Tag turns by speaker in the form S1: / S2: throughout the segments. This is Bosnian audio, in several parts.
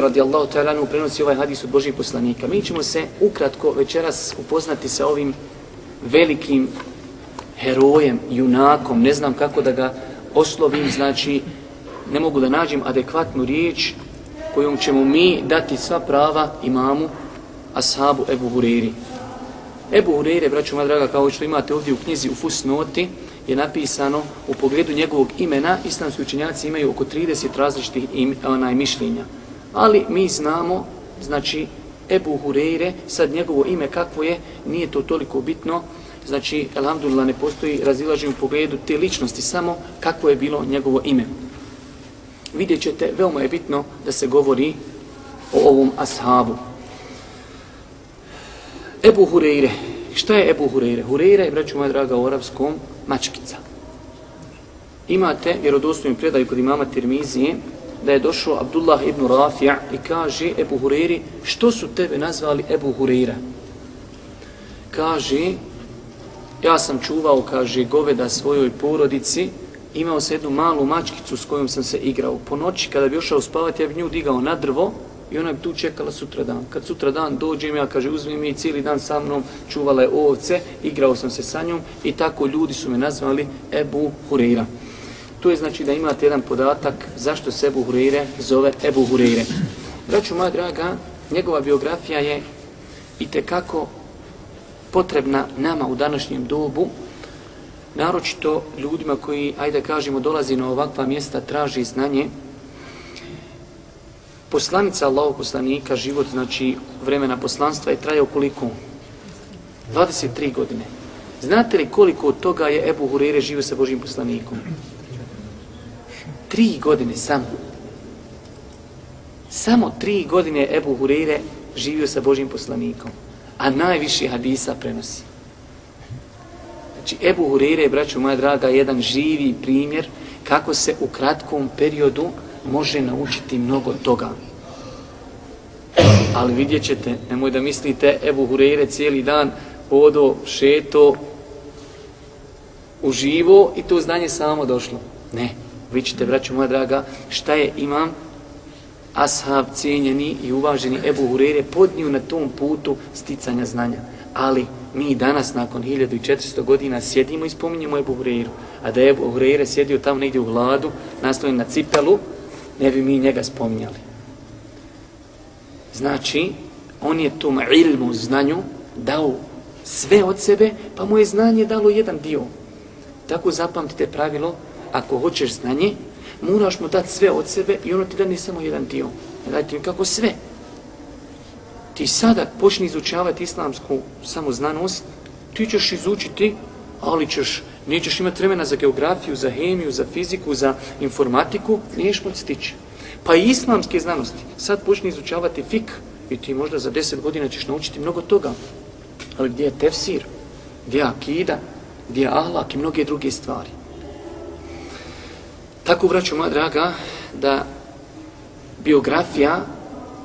S1: radijallahu ta'ala nu prenosi ovaj hadis od Božih poslanika. Mi ćemo se ukratko večeras upoznati sa ovim velikim herojem, junakom, ne znam kako da ga oslovim, znači ne mogu da nađem adekvatnu riječ kojom ćemo mi dati sva prava imamu ashabu Ebu Huriri. Ebu Hurire, braću moja draga, kao što imate ovdje u knjizi u Fusnoti, je napisano u pogledu njegovog imena, islamski učenjaci imaju oko 30 različitih im, onaj, mišljenja. Ali mi znamo, znači, Ebu Hureyre, sad njegovo ime kakvo je, nije to toliko bitno, znači, alhamdulillah, ne postoji razilaženje u pogledu te ličnosti, samo kako je bilo njegovo ime. Vidjet ćete, veoma je bitno da se govori o ovom ashabu. Ebu Hureyre, šta je Ebu Hureyre? Hureyre je, braću moja draga, u arapskom mačkica. Imate vjerodostojnu predaju kod imama Tirmizije, da je došao Abdullah ibn Rafija i kaže Ebu Hureyri, što su tebe nazvali Ebu Hureyra? Kaže, ja sam čuvao, kaže, goveda svojoj porodici, imao se jednu malu mačkicu s kojom sam se igrao. Po noći, kada bi ošao spavati, ja bi nju digao na drvo i ona bi tu čekala sutra dan. Kad sutra dan dođem, ja kaže, uzmi mi cijeli dan sa mnom, čuvala je ovce, igrao sam se sa njom i tako ljudi su me nazvali Ebu Hureyra. To je znači da imate jedan podatak zašto se Ebu Hureyre zove Ebu Hureyre. Braću moja draga, njegova biografija je i kako potrebna nama u današnjem dobu, naročito ljudima koji, ajde kažemo, dolazi na ovakva mjesta, traži znanje. Poslanica Allahog poslanika, život, znači vremena poslanstva je trajao koliko? 23 godine. Znate li koliko od toga je Ebu Hureyre živio sa Božim poslanikom? Tri godine samo. Samo tri godine Ebu Hureyre živio sa Božim poslanikom. A najviše hadisa prenosi. Znači, Ebu Hureyre, braću moja draga, jedan živi primjer kako se u kratkom periodu može naučiti mnogo toga. Ali vidjet ćete, nemoj da mislite, Ebu Hureyre cijeli dan hodo, šeto, uživo i to znanje samo došlo. Ne, vi ćete, braću moja draga, šta je imam ashab cijenjeni i uvaženi Ebu Hurere podniju na tom putu sticanja znanja. Ali mi danas nakon 1400 godina sjedimo i spominjemo Ebu Hureyru. A da je Ebu Hureyre sjedio tamo negdje u hladu, nastojen na cipelu, ne bi mi njega spominjali. Znači, on je tom ilmu znanju dao sve od sebe, pa mu je znanje dalo jedan dio. Tako zapamtite pravilo, ako hoćeš znanje, moraš mu dati sve od sebe i ono ti da ne samo jedan dio. Ne dajte mi kako sve. Ti sada počni izučavati islamsku samoznanost, ti ćeš izučiti, ali ćeš, nećeš imati vremena za geografiju, za hemiju, za fiziku, za informatiku, niješ moći stići. Pa i islamske znanosti. Sad počni izučavati fik i ti možda za deset godina ćeš naučiti mnogo toga. Ali gdje je tefsir, gdje je akida, gdje je ahlak i mnoge druge stvari. Tako, vraću moja draga, da biografija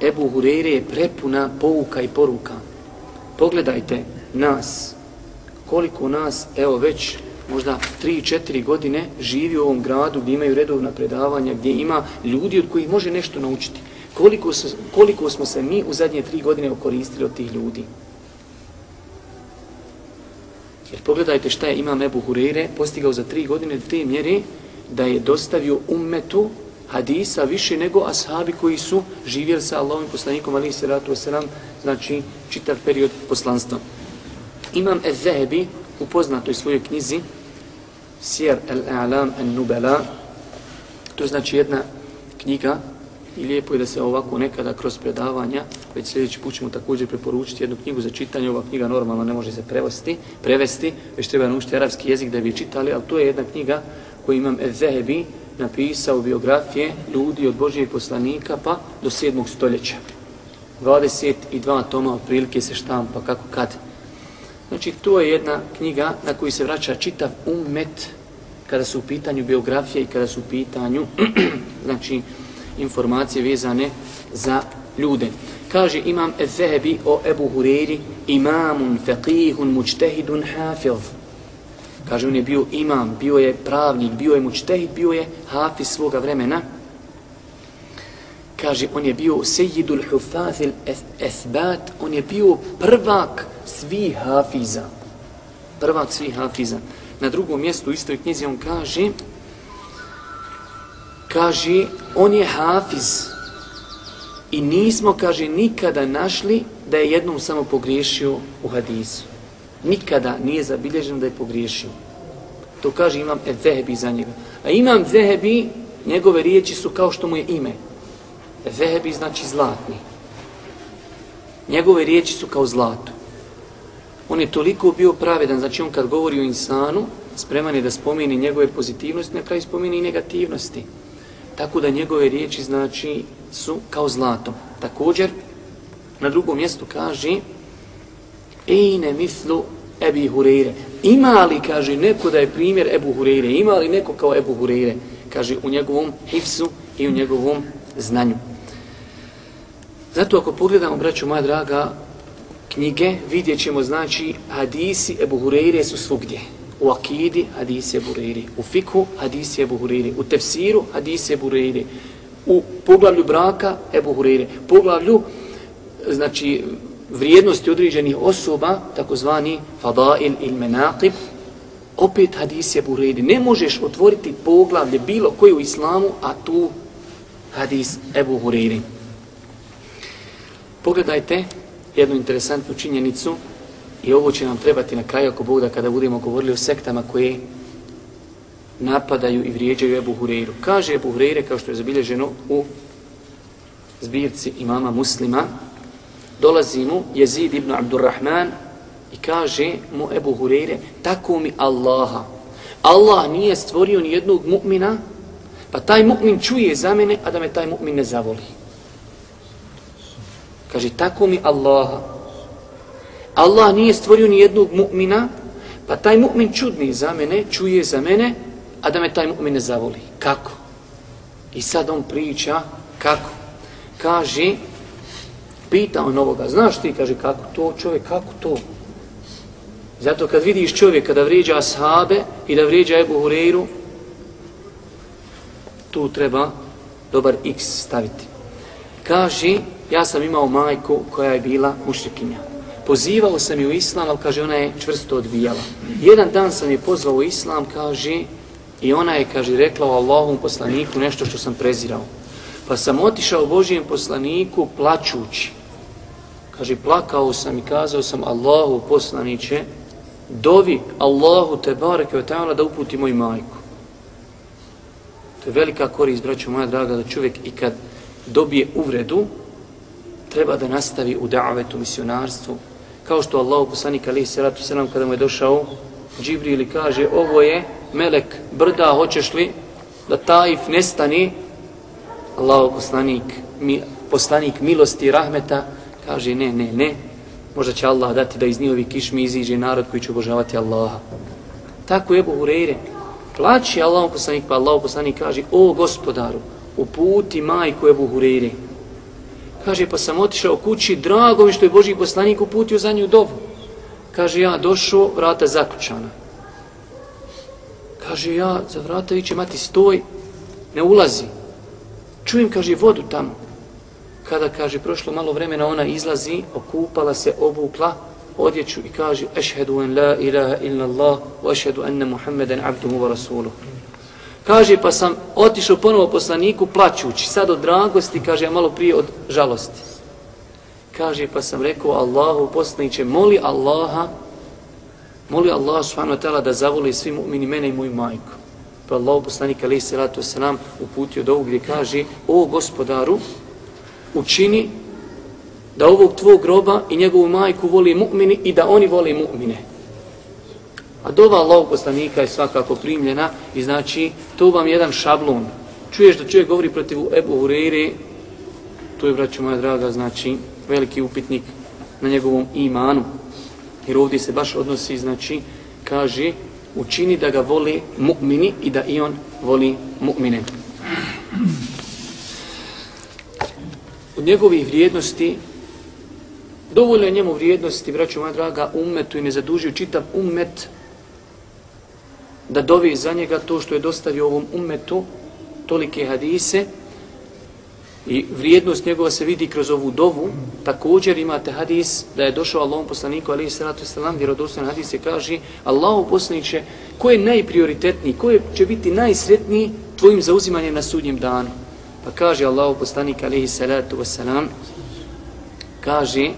S1: Ebu Hureyre je prepuna pouka i poruka. Pogledajte nas, koliko nas, evo već možda 3-4 godine živi u ovom gradu gdje imaju redovna predavanja, gdje ima ljudi od kojih može nešto naučiti. Koliko, su, koliko smo se mi u zadnje tri godine okoristili od tih ljudi. Jer pogledajte šta je imam Ebu Hureyre postigao za tri godine te mjere da je dostavio ummetu hadisa više nego ashabi koji su živjeli sa Allahom poslanikom alaihi se wasalam, znači čitav period poslanstva. Imam Ez-Zahebi u poznatoj svojoj knjizi Sjer al-A'lam al-Nubala to je znači jedna knjiga i lijepo je da se ovako nekada kroz predavanja, već sljedeći put ćemo također preporučiti jednu knjigu za čitanje, ova knjiga normalno ne može se prevesti, prevesti, već treba naučiti arapski jezik da bi čitali, ali to je jedna knjiga koji imam Ezehebi napisao biografije ljudi od Božijeg poslanika pa do 7. stoljeća. 22 toma otprilike se štampa kako kad. Znači, to je jedna knjiga na koju se vraća čitav umet kada su u pitanju biografije i kada su u pitanju znači, informacije vezane za ljude. Kaže imam Ezehebi o Ebu Hureri imamun, faqihun, mučtehidun, hafiz. Kaže, on je bio imam, bio je pravnik, bio je mučtehid, bio je hafiz svoga vremena. kaže, on je bio sejidul hufazil esbat, on je bio prvak svih hafiza. Prvak svih hafiza. Na drugom mjestu u istoj knjizi on kaže, kaže, on je hafiz. I nismo, kaže, nikada našli da je jednom samo pogriješio u hadisu. Nikada nije zabilježeno da je pogriješio. To kaže imam Ezehebi za njega. A imam Zehebi, njegove riječi su kao što mu je ime. Zehebi znači zlatni. Njegove riječi su kao zlato. On je toliko bio pravedan, znači on kad govori o insanu, spreman je da spomeni njegove pozitivnosti, na kraju spomeni i negativnosti. Tako da njegove riječi znači su kao zlato. Također, na drugom mjestu kaže Ejne mislu Ebi Hureyre. Ima li, kaže, neko da je primjer Ebu Hureyre? Ima li neko kao Ebu Hureyre? Kaže, u njegovom hifsu i u njegovom znanju. Zato ako pogledamo, braću moja draga, knjige, vidjet ćemo, znači, hadisi Ebu Hureyre su svugdje. U akidi hadisi Ebu Hureyre, u fiku hadisi Ebu Hureyre, u tefsiru hadisi Ebu Hureyre, u poglavlju braka Ebu Hureyre, poglavlju, znači, vrijednosti određenih osoba, takozvani fadail il menaqib, opet hadis je buredi. Ne možeš otvoriti poglavlje bilo koje u islamu, a tu hadis Ebu Hureyri. Pogledajte jednu interesantnu činjenicu i ovo će nam trebati na kraju ako Bog da kada budemo govorili o sektama koje napadaju i vrijeđaju Ebu Hureyru. Kaže Ebu Hureyre kao što je zabilježeno u zbirci imama muslima, dolazi mu Jezid ibn Abdurrahman i kaže mu Ebu Hureyre, tako mi Allaha. Allah nije stvorio ni jednog mu'mina, pa taj mu'min čuje za mene, a da me taj mu'min ne zavoli. Kaže, tako mi Allaha. Allah nije stvorio ni jednog mu'mina, pa taj mu'min čudni za mene, čuje za mene, a da me taj mu'min ne zavoli. Kako? I sad on priča, kako? Kaže, Pita on ovoga, znaš ti, kaže, kako to čovjek, kako to? Zato kad vidiš čovjek kada vrijeđa ashabe i da vrijeđa Ebu Hureyru, tu treba dobar x staviti. Kaže, ja sam imao majku koja je bila mušrikinja. Pozivao sam ju u islam, ali kaže, ona je čvrsto odbijala. Jedan dan sam je pozvao u islam, kaže, i ona je, kaže, rekla o Allahom poslaniku nešto što sam prezirao. Pa sam otišao Božijem poslaniku plaćući. Kaže, plakao sam i kazao sam Allahu poslaniće, dovi Allahu te bareke ta'ala da uputi moju majku. To je velika korist, braćo moja draga, da čovjek i kad dobije uvredu, treba da nastavi u da'vetu, misionarstvu. Kao što Allah poslanik alaihi salatu sallam kada mu je došao Džibrili kaže, ovo je melek brda, hoćeš li da Taif nestani Allah poslanik, mi, poslanik milosti i rahmeta, kaže ne, ne, ne, možda će Allah dati da iz njihovi kišmi iziđe narod koji će obožavati Allaha. Tako je Ebu Hureyre, plaći Allah poslanik, pa Allah poslanik kaže, o gospodaru, uputi majku Ebu Hureyre. Kaže, pa sam otišao kući, drago mi što je Boži poslanik uputio za nju dovu. Kaže, ja došao, vrata zaključana. Kaže, ja za vrata viće, mati, stoj, ne ulazi. Čujem, kaže, vodu tamo. Kada, kaže, prošlo malo vremena, ona izlazi, okupala se, obukla odjeću i kaže, ešhedu en la ilaha illa Allah, wa ešhedu enne Muhammeden abduhu wa rasuluh. Kaže, pa sam otišao ponovo poslaniku plaćući, sad od dragosti, kaže, a malo prije od žalosti. Kaže, pa sam rekao Allahu poslaniće, moli Allaha, moli Allaha subhanahu wa ta'ala da zavoli svi mu'mini mene i moju majku. Pa Allah poslanik alaih salatu wasalam uputio do ovog gdje kaže O gospodaru, učini da ovog tvog groba i njegovu majku voli mu'mini i da oni voli mu'mine. A dova Allahog poslanika je svakako primljena i znači to vam jedan šablon. Čuješ da čovjek govori protiv Ebu Hureyre, to je, braću moja draga, znači veliki upitnik na njegovom imanu. Jer ovdje se baš odnosi, znači, kaže, učini da ga voli mu'mini i da i on voli mu'mine. Od njegovih vrijednosti, dovoljno je njemu vrijednosti, braću moja draga, ummetu i ne zadužio čitav ummet da dovi za njega to što je dostavio ovom ummetu, tolike hadise, I vrijednost njegova se vidi kroz ovu dovu. Također imate hadis da je došao Allahom poslaniku, ali i sallatu sallam, vjerodostan hadis se kaže Allahom poslaniće, ko je najprioritetniji, ko je, će biti najsretniji tvojim zauzimanjem na sudnjem danu? Pa kaže Allahu poslanik, ali salatu sallatu kaže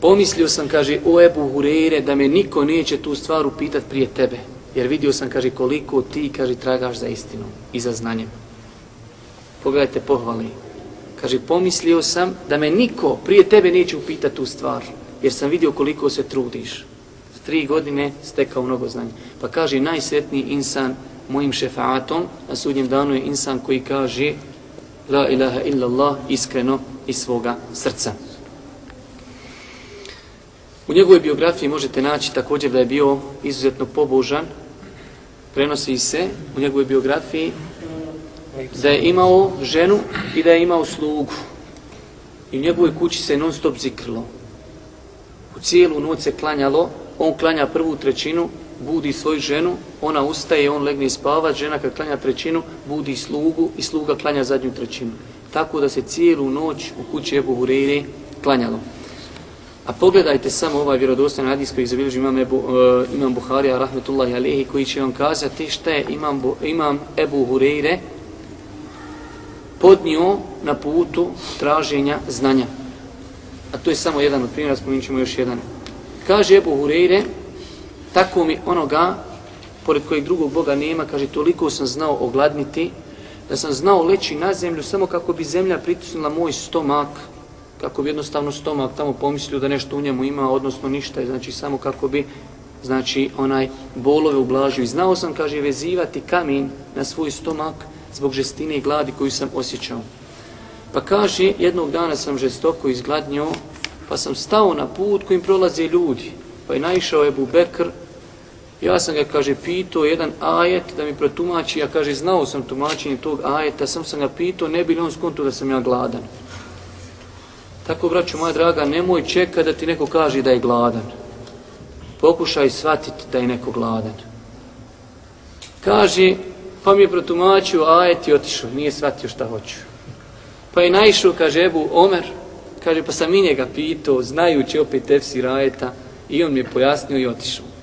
S1: Pomislio sam, kaže, o Ebu Hureyre, da me niko neće tu stvar upitat prije tebe. Jer vidio sam, kaže, koliko ti, kaže, tragaš za istinu i za znanjem. Pogledajte, pohvali. Kaže, pomislio sam da me niko prije tebe neće upitat tu stvar. Jer sam vidio koliko se trudiš. Za tri godine stekao mnogo znanja. Pa kaže, najsretniji insan mojim šefaatom na sudnjem danu je insan koji kaže La ilaha illallah iskreno iz svoga srca. U njegovoj biografiji možete naći također da je bio izuzetno pobožan. Prenosi se u njegovoj biografiji da je imao ženu i da je imao slugu. I u njegovoj kući se non stop zikrlo. U cijelu noć se klanjalo, on klanja prvu trećinu, budi svoju ženu, ona ustaje, on legne spava, žena kad klanja trećinu, budi slugu i sluga klanja zadnju trećinu. Tako da se cijelu noć u kući Ebu Hureyre klanjalo. A pogledajte samo ovaj vjerodostan hadis koji zabilježi imam, Ebu, uh, imam Buharija, rahmetullahi alihi, koji će vam kazati šta je imam, imam Ebu Hureyre podnio na putu traženja znanja. A to je samo jedan od primjera, spominjit ćemo još jedan. Kaže Ebu Hureyre, tako mi onoga, pored kojeg drugog Boga nema, kaže, toliko sam znao ogladniti, da sam znao leći na zemlju samo kako bi zemlja pritisnula moj stomak, kako bi jednostavno stomak tamo pomislio da nešto u njemu ima, odnosno ništa, znači samo kako bi znači onaj bolove ublažio. I znao sam, kaže, vezivati kamen na svoj stomak zbog žestine i gladi koju sam osjećao. Pa kaže, jednog dana sam žestoko izgladnio, pa sam stao na put kojim prolaze ljudi. Pa je naišao Ebu Bekr, ja sam ga, kaže, pitao jedan ajet da mi protumači, ja kaže, znao sam tumačenje tog ajeta, sam sam ga pitao, ne bi li on skonto da sam ja gladan. Tako, braću moja draga, nemoj čeka da ti neko kaže da je gladan. Pokušaj shvatiti da je neko gladan. Kaže, pa mi je protumačio ajet i otišao, nije shvatio šta hoću. Pa je naišao, kaže Ebu Omer, kaže, pa sam i njega pitao, znajući opet tefsir ajeta, i on mi je pojasnio i otišao.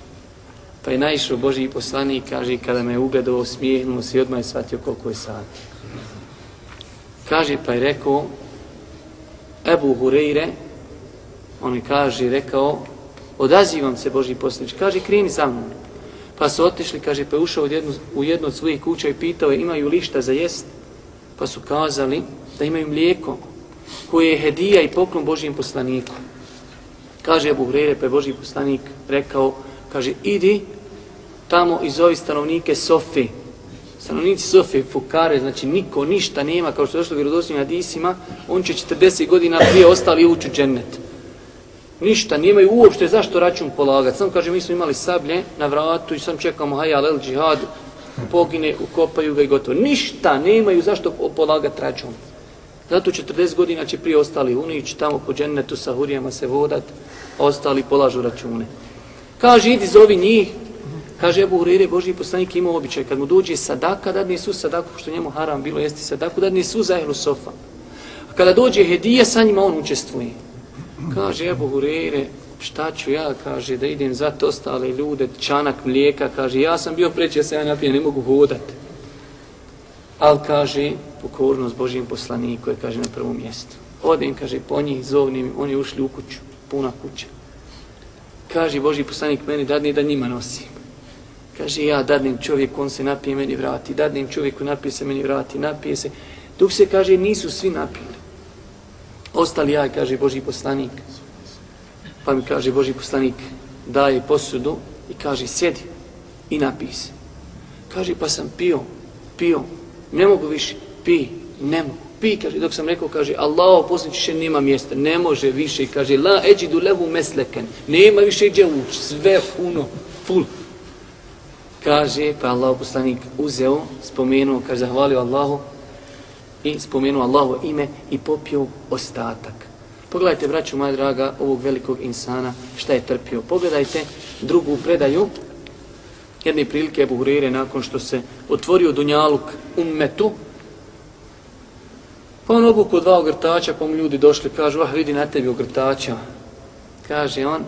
S1: Pa je naišao Boži poslanik, kaže, kada me je ugledao, smijehnuo se i odmah je shvatio koliko je sati. Kaže, pa je rekao, Ebu Hureyre, on je kaže, rekao, odazivam se Boži poslanič, kaže, kreni sa mnom. Pa su otišli, kaže, pa je ušao u jednu, u jednu od svojih kuća i pitao je, imaju li šta za jest? Pa su kazali da imaju mlijeko koje je hedija i poklon Božijem poslaniku. Kaže Ebu Hureyre, pa je Božji poslanik rekao, kaže, idi tamo iz ovih stanovnike Sofi, stanovnici Sofije, Fukare, znači niko ništa nema, kao što je došlo vjerodostojnim hadisima, on će 40 godina prije ostali ući u džennet. Ništa, nemaju uopšte zašto račun polagati. Sam kaže, mi smo imali sablje na vratu i sam čekamo hajal el džihad, pogine, ukopaju ga i gotovo. Ništa, nemaju zašto polagati račun. Zato 40 godina će prije ostali unići tamo po džennetu sa hurijama se vodat, ostali polažu račune. Kaže, idi zovi njih, Kaže Ebu Hurire, Boži poslanik ima običaj, kad mu dođe sadaka, dadne su sadaku, što njemu haram bilo jesti sadaku, dadne su za ehlu sofa. A kada dođe hedija, sa njima on učestvuje. Kaže Ebu Hurire, šta ću ja, kaže, da idem za to ostale ljude, čanak mlijeka, kaže, ja sam bio preći, ja se ja napijem, ne mogu hodati. Ali kaže, pokornost Božijem poslaniku je, kaže, na prvom mjestu. Odem, kaže, po njih, zovnim, oni ušli u kuću, puna kuća. Kaže Boži poslanik meni dadne da njima nosim. Kaže, ja dadnim čovjeku, on se napije, meni vrati. Dadnim čovjeku, napije se, meni vrati, napije se. Dok se, kaže, nisu svi napili. Ostali ja, kaže Boži poslanik. Pa mi kaže Boži poslanik, daje posudu i kaže, sjedi i napij se. Kaže, pa sam pio, pio, ne mogu više, pi, ne mogu. Pi, kaže, dok sam rekao, kaže, Allah posljedniče nema mjesta, ne može više, kaže, la eđidu levu mesleken, nema više gdje ući, sve puno, full kaže, pa Allah poslanik uzeo, spomenuo, kaže, zahvalio Allahu i spomenuo Allahu ime i popio ostatak. Pogledajte, braću moja draga, ovog velikog insana, šta je trpio. Pogledajte drugu predaju Jedne prilike Ebu Hurire, nakon što se otvorio Dunjaluk ummetu, pa on obuku dva ogrtača, pa mu ljudi došli, kažu, ah vidi na tebi ogrtača. Kaže on,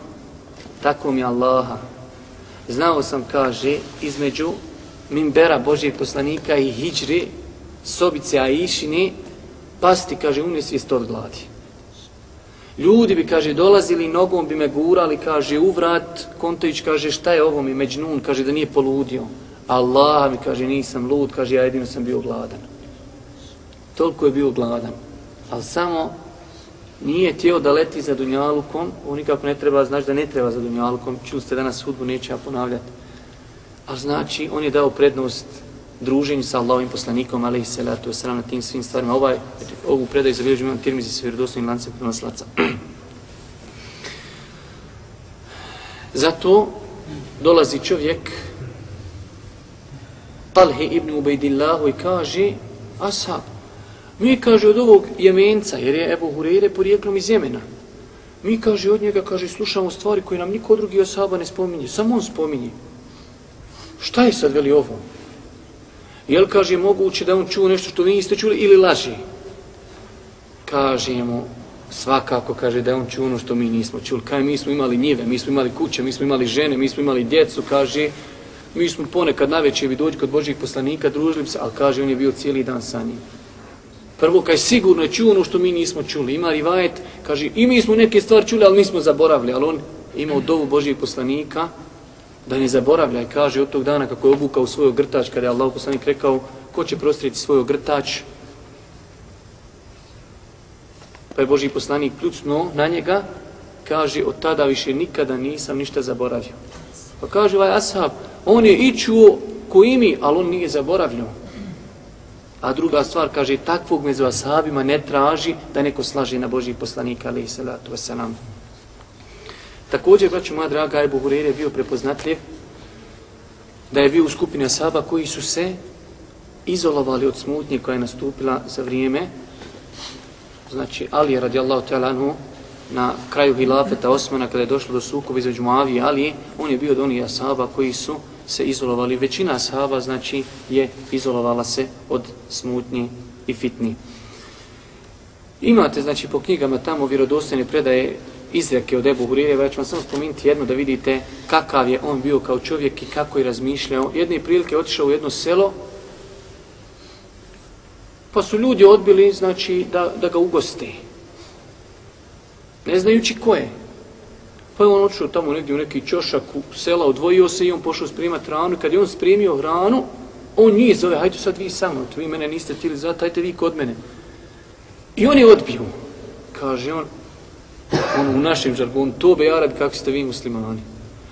S1: tako mi Allaha. Znao sam, kaže, između mimbera Božijeg poslanika i hijri, sobice Aishine, pasti, kaže, unesvijest od gladi. Ljudi bi, kaže, dolazili nogom bi me gurali, kaže, u vrat, Kontović kaže, šta je ovo mi, Međnun, kaže, da nije poludio. Allah mi, kaže, nisam lud, kaže, ja jedino sam bio gladan. Toliko je bio gladan. Ali samo nije tijelo da leti za Dunjalukom, on nikako ne treba, znaš da ne treba za Dunjalukom, čuli ste danas hudbu, neće ja ponavljati. A znači, on je dao prednost druženju sa Allahovim poslanikom, ali i salatu wasalam na tim svim stvarima. Ovaj, ovu predaju za bilježu imam tirmizi sa vjerodostojnim lancem prenoslaca. Zato dolazi čovjek Talhe ibn Ubejdillahu i kaže Ashab, mi kaže od ovog jemenca, jer je Ebu Hureyre porijeklom iz Jemena, mi kaže od njega, kaže, slušamo stvari koje nam niko drugi osoba ne spominje, samo on spominje. Šta je sad veli ovo? Jel kaže moguće da on čuo nešto što vi niste čuli ili laži? Kaže mu, svakako kaže da on čuo ono što mi nismo čuli. Kaj mi smo imali njive, mi smo imali kuće, mi smo imali žene, mi smo imali djecu, kaže, mi smo ponekad na večer bi dođi kod Božih poslanika, družili se, ali kaže, on je bio cijeli dan sa njim. Prvo, kaže, sigurno je čuo ono što mi nismo čuli. Ima rivajet, kaže, i mi smo neke stvari čuli, ali nismo zaboravili, ali on imao dovu Božijeg poslanika, da ne zaboravlja i kaže od tog dana kako je obukao svoj grtač, kada je Allah poslanik rekao, ko će prostriti svoj grtač, pa je Božji poslanik pljucno na njega, kaže, od tada više nikada nisam ništa zaboravio. Pa kaže ovaj ashab, on je i čuo ko imi, ali on nije zaboravljao. A druga stvar, kaže, takvog među ashabima ne traži da neko slaže na Boži poslanika, ali i salatu wasalam. Također, braću moja draga, Ebu Hureyre je bio prepoznatljiv da je bio u skupini asaba koji su se izolovali od smutnje koja je nastupila za vrijeme znači Ali je radijallahu ta'ala anhu na kraju hilafeta Osmana kada je došlo do sukoba između Muavi i Ali on je bio od onih asaba koji su se izolovali. Većina sahaba, znači je izolovala se od smutnji i fitni. Imate znači po knjigama tamo vjerodostojne predaje izreke od Ebu Hurire, ja ću vam samo spomenuti jedno da vidite kakav je on bio kao čovjek i kako je razmišljao. Jedne prilike otišao u jedno selo, pa su ljudi odbili znači, da, da ga ugoste. Ne znajući ko je. Pa je on otišao tamo negdje u neki čošak u sela, odvojio se i on pošao sprimati hranu. Kad je on sprimio hranu, on njih zove, hajde sad vi sa mnom, vi mene niste tili zvati, hajde vi kod mene. I on je odbio. Kaže on, on u našem žargonu, to be Arab kako ste vi muslimani.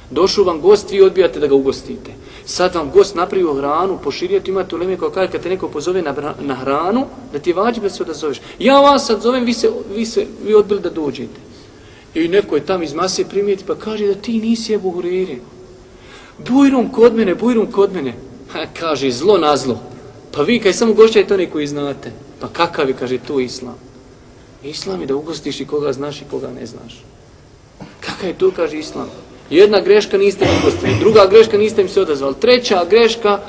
S1: Došao vam gost, vi odbijate da ga ugostite. Sad vam gost napravio hranu, poširijete, imate uleme kao kada, kad te neko pozove na, na hranu, da ti je vađi da se odazoveš. Ja vas sad zovem, vi, se, vi, se, vi odbili da dođete. I neko je tam iz mase primijeti, pa kaže da ti nisi Ebu Hurere. Bujrum kod mene, bujrum kod mene. Ha, kaže, zlo na zlo. Pa vi kaj samo gošćajte one koji znate. Pa kakav je, kaže, to islam. Islam je da ugostiš i koga znaš i koga ne znaš. Kakav je to, kaže Islam? Jedna greška niste mi ugostili, druga greška niste mi se odazvali, treća greška,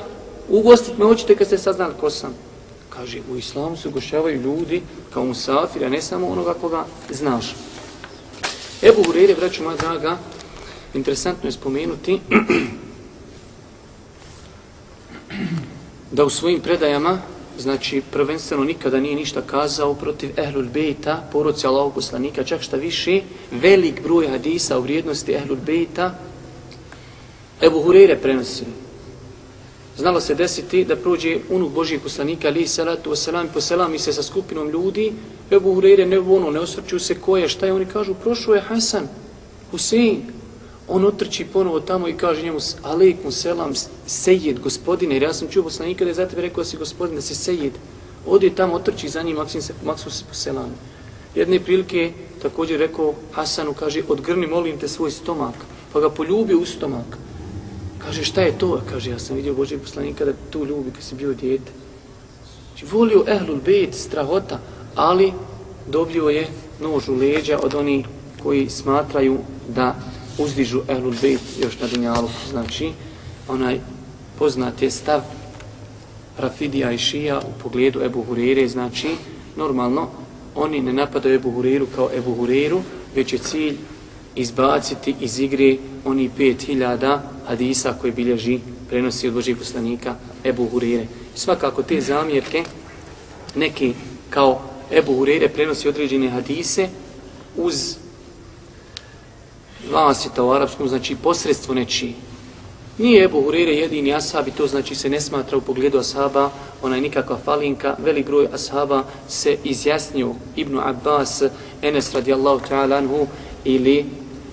S1: ugostit me hoćete kad ste saznali ko sam. Kaže, u Islamu se ugošćavaju ljudi kao musafir, a ne samo onoga koga znaš. Ebu Hureyre, braću moja draga, interesantno je spomenuti da u svojim predajama znači prvenstveno nikada nije ništa kazao protiv Ehlul Bejta, poroci Allahog poslanika, čak šta više, velik broj hadisa u vrijednosti Ehlul Bejta, Ebu Hureyre prenosi. Znalo se desiti da prođe unuk Božijeg poslanika, ali salatu wasalam, poselami se sa skupinom ljudi, Ebu Hureyre ne ono, ne osvrću se ko je, šta je, oni kažu, prošao je Hasan, Husein, on otrči ponovo tamo i kaže njemu alejkum selam sejed gospodine. Jer ja sam čuo poslanika da je za tebe rekao da si gospodin da si sejed odi tamo otrči za njim maksim se maksim se selam jedne prilike također rekao Hasanu kaže odgrni molim te svoj stomak. Pa ga poljubi u stomak kaže šta je to? Kaže ja sam vidio Božeg poslanika da tu ljubi kad si bio djete. znači volio ehlul bejt strahota ali dobio je nož u leđa od oni koji smatraju da uzdižu Ehlul Bejt još na Dunjalu, znači onaj poznat je stav Rafidija i Šija u pogledu Ebu Hurire, znači normalno oni ne napadaju Ebu Huriru kao Ebu Huriru, već je cilj izbaciti iz igre oni 5000 hadisa koji bilježi prenosi od Božih poslanika Ebu Hurire. Svakako te zamjerke neki kao Ebu Hurire prenosi određene hadise uz vlasita u arapskom, znači posredstvo nečiji. Nije Ebu Hurire jedini ashab i to znači se ne smatra u pogledu ashaba, ona je nikakva falinka, velik broj ashaba se izjasnio Ibnu Abbas, Enes radijallahu ta'ala anhu ili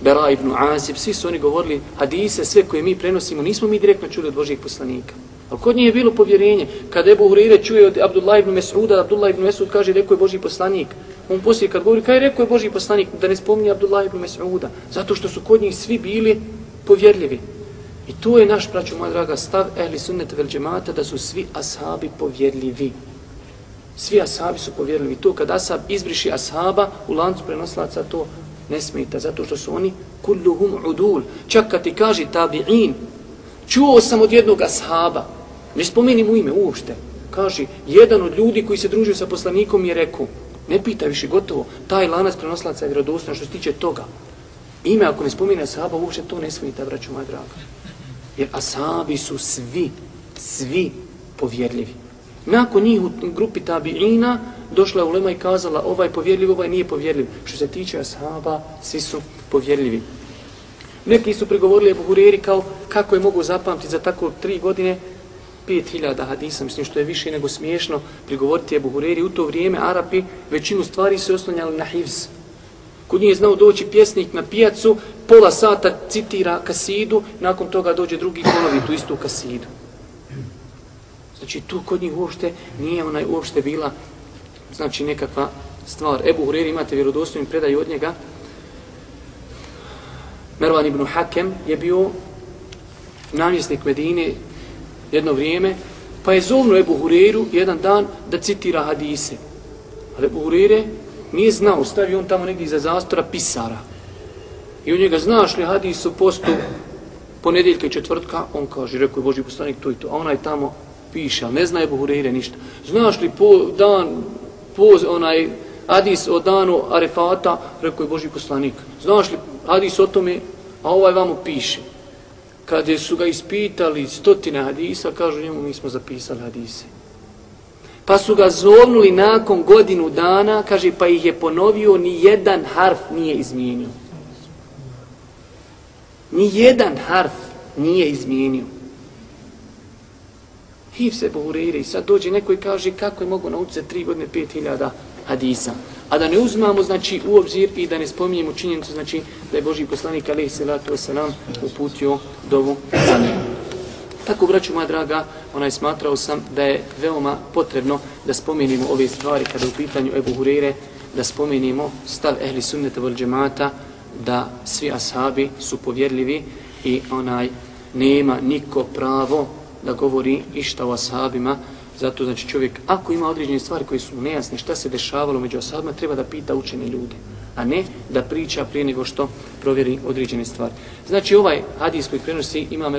S1: Bera ibn Azib, svi su oni govorili hadise, sve koje mi prenosimo, nismo mi direktno čuli od Božih poslanika. Ali kod njih je bilo povjerenje. Kada Ebu Hurire čuje od Abdullah ibn Mes'uda, Abdullah ibn Mes'ud kaže, rekao je Božji poslanik. On poslije kad govori, kaj rekao je Božji poslanik, da ne spominje Abdullah ibn Mes'uda. Zato što su kod njih svi bili povjerljivi. I to je naš, braću moja draga, stav ehli sunnete vel džemata, da su svi ashabi povjerljivi. Svi ashabi su povjerljivi. To kad ashab izbriši ashaba u lancu prenoslaca, to ne smeta, zato što su oni kulluhum udul. Čak kad ti kaže tabi'in, čuo sam od jednog ashaba, ne spomeni mu ime uopšte, kaže, jedan od ljudi koji se družio sa poslanikom je rekao, ne pita više gotovo, taj lanac prenoslaca je vjerodostan što se tiče toga. Ime ako ne spomene ashaba, uopšte to ne smeta, braću moja draga. Jer ashabi su svi, svi povjerljivi. Nakon njih u grupi tabi'ina došla ulema i kazala ovaj povjerljiv, ovaj nije povjerljiv. Što se tiče ashaba, svi su povjerljivi. Neki su pregovorili Ebu Hureri kao kako je mogu zapamtiti za tako tri godine 5000 hadisa, mislim što je više nego smiješno prigovoriti Ebu Hureri. U to vrijeme Arapi većinu stvari se oslonjali na hivz. Kod nije znao doći pjesnik na pijacu, pola sata citira kasidu, nakon toga dođe drugi ponovi tu istu kasidu. Znači tu kod njih uopšte nije onaj uopšte bila znači nekakva stvar. Ebu Hureri imate vjerodostojni predaj od njega. Mervan ibn Hakem je bio namjesnik Medine jedno vrijeme, pa je zovno Ebu Hureru jedan dan da citira hadise. Ali Ebu Hurere nije znao, stavio on tamo negdje iza zastora pisara. I u njega znaš li hadis u postu ponedjeljka i četvrtka, on kaže, rekao je Boži poslanik to i to, a ona je tamo piše, ali ne zna Ebu Hureyre ništa. Znaš li po dan, poz, onaj hadis o danu Arefata, rekao je Boži poslanik. Znaš li hadis o tome, a ovaj vamo piše. Kad su ga ispitali stotine hadisa, kažu njemu, mi smo zapisali hadise. Pa su ga zovnuli nakon godinu dana, kaže, pa ih je ponovio, ni jedan harf nije izmijenio. Ni jedan harf nije izmijenio. Hiv se Buhurire i sad dođe neko i kaže kako je mogu naučiti za tri godine pet hiljada hadisa. A da ne uzmamo znači u obzir i da ne spominjemo činjenicu znači da je Boži poslanik alaih salatu wasalam uputio dovu za njim. Tako, braću moja draga, onaj smatrao sam da je veoma potrebno da spomenimo ove stvari kada u pitanju Ebu Hurire, da spomenimo stav ehli sunneta vol džemata, da svi ashabi su povjerljivi i onaj nema niko pravo da govori išta o ashabima, zato znači čovjek, ako ima određene stvari koje su nejasne, šta se dešavalo među ashabima, treba da pita učene ljude, a ne da priča prije nego što provjeri određene stvari. Znači ovaj hadis koji prenosi imam